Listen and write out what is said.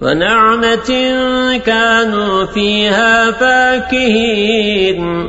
ونعمة كانوا فيها فاكهين.